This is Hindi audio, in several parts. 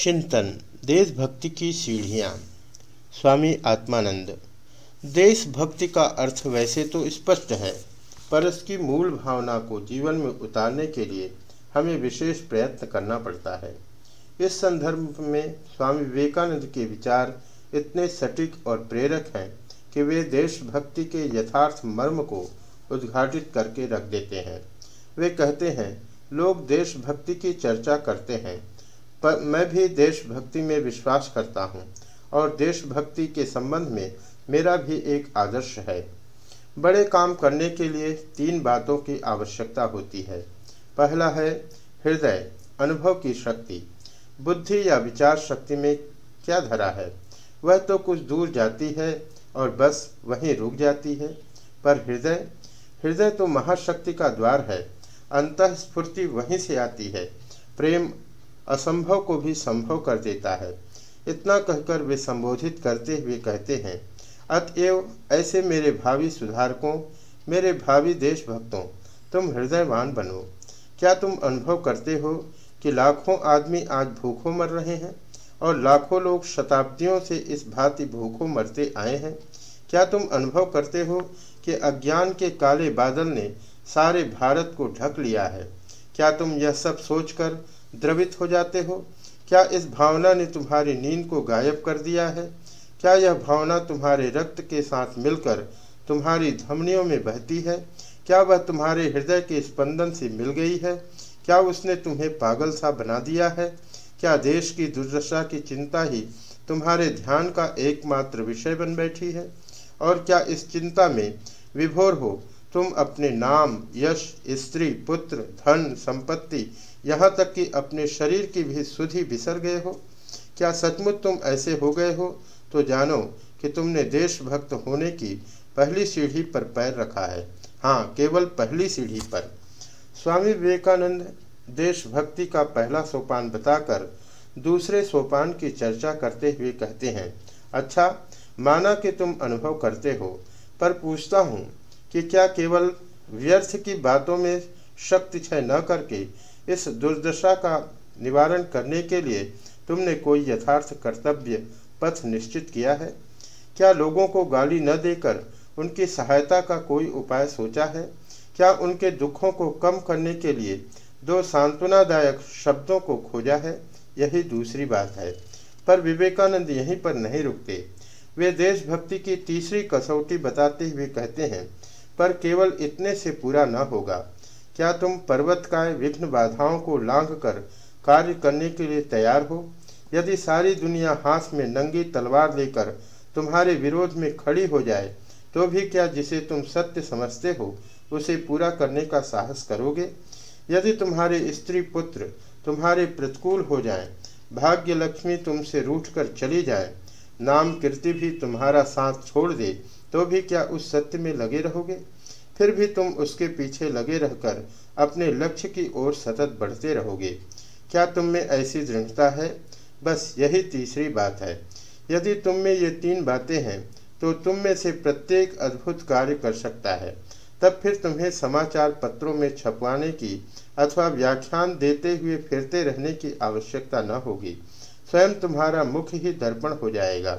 चिंतन, देशभक्ति की सीढ़ियाँ। स्वामी आत्मानंद, देशभक्ति का अर्थ वैसे तो स्पष्ट है, पर इसकी मूल भावना को जीवन में उतारने के लिए हमें विशेष प्रयत्न करना पड़ता है। इस संदर्भ में स्वामी विवेकानंद के विचार इतने सटीक और प्रेरक हैं कि वे देशभक्ति के यथार्थ मर्म को उद्घाटित करके रख देते हैं। वे कहते हैं, लोग देशभक्ति की चर्चा करते हैं पर मैं भी देशभक्ति में विश्वास करता हूँ और देशभक्ति के संबंध में मेरा भी एक आदर्श है। बड़े काम करने के लिए तीन बातों की आवश्यकता होती है। पहला है हृदय, अनुभव की शक्ति। बुद्धि या विचार शक्ति में क्या धरा है? वह तो कुछ दूर जाती है और बस वहीं रुक जाती है। पर हृदय? हृदय तो महाशक्ति का द्वार है। अंतस्फूर्ति वहीं से आती है। प्रेम असंभव को भी संभव कर देता है। इतना कहकर वे संबोधित करते हुए कहते हैं, अतएव ऐसे मेरे भावी सुधारकों, मेरे भावी देशभक्तों, तुम हृदयवान बनो। क्या तुम अनुभव करते हो कि लाखों आदमी आज भूखों मर रहे हैं और लाखों लोग शताब्दियों से इस भांति भूखों मरते आए हैं? क्या तुम अनुभव करते हो कि अज्ञान के काले बादल ने सारे भारत को ढक लिया है? क्या तुम यह सब सोचकर द्रवित हो जाते हो? क्या इस भावना ने तुम्हारी नींद को गायब कर दिया है? क्या यह भावना तुम्हारे रक्त के साथ मिलकर तुम्हारी धमनियों में बहती है? क्या वह तुम्हारे हृदय के स्पंदन से मिल गई है? क्या उसने तुम्हें पागल सा बना दिया है? क्या देश की दुर्दशा की चिंता ही तुम्हारे ध्यान का एकमात्र विषय बन बैठी है? और क्या इस चिंता में विभोर हो तुम अपने नाम, यश, स्त्री, पुत्र, धन, संपत्ति यहाँ तक कि अपने शरीर की भी सुधि बिसर गए हो। क्या सचमुच तुम ऐसे हो गए हो? तो जानो कि तुमने देशभक्त होने की पहली सीढ़ी पर पैर रखा है। हाँ केवल पहली सीढ़ी पर। स्वामी विवेकानंद देशभक्ति का पहला सोपान बताकर दूसरे सोपान की चर्चा करते हुए कहते हैं अच्छा माना कि तुम अनुभव करते हो, पर पूछता हूँ कि क्या केवल व्यर्थ की बातों में शक्ति क्षय न करके इस दुर्दशा का निवारण करने के लिए तुमने कोई यथार्थ कर्तव्य पथ निश्चित किया है? क्या लोगों को गाली न देकर उनकी सहायता का कोई उपाय सोचा है? क्या उनके दुखों को कम करने के लिए दो सांत्वनादायक शब्दों को खोजा है? यही दूसरी बात है। पर विवेकानंद यहीं पर नहीं रुकते। वे देशभक्ति की तीसरी कसौटी बताते हुए कहते हैं, पर केवल इतने से पूरा न होगा। क्या तुम पर्वत का विघ्न बाधाओं को लांघ कर कार्य करने के लिए तैयार हो? यदि सारी दुनिया हाथ में नंगी तलवार लेकर तुम्हारे विरोध में खड़ी हो जाए तो भी क्या जिसे तुम सत्य समझते हो, उसे पूरा करने का साहस करोगे? यदि तुम्हारे स्त्री पुत्र तुम्हारे प्रतिकूल हो जाए भाग्य लक्ष्मी तुमसे रूठ कर चली जाए नाम कीर्ति भी तुम्हारा साथ छोड़ दे तो भी क्या उस सत्य में लगे रहोगे? फिर भी तुम उसके पीछे लगे रहकर अपने लक्ष्य की ओर सतत बढ़ते रहोगे। क्या तुम में ऐसी दृढ़ता है? बस यही तीसरी बात है। यदि तुम में ये तीन बातें हैं तो तुम में से प्रत्येक अद्भुत कार्य कर सकता है। तब फिर तुम्हें समाचार पत्रों में छपवाने की अथवा व्याख्यान देते हुए फिरते रहने की आवश्यकता न होगी। स्वयं तुम्हारा मुख ही दर्पण हो जाएगा।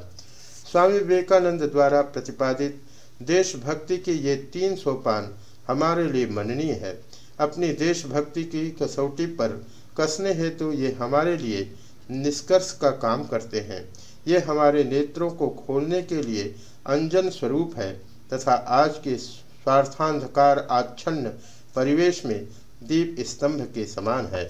स्वामी विवेकानंद द्वारा प्रतिपादित देशभक्ति के ये तीन सोपान हमारे लिए मननीय है। अपनी देशभक्ति की कसौटी पर कसने हेतु ये हमारे लिए निष्कर्ष का काम करते हैं। ये हमारे नेत्रों को खोलने के लिए अंजन स्वरूप है तथा आज के स्वार्थांधकार आच्छन्न परिवेश में दीप स्तंभ के समान है।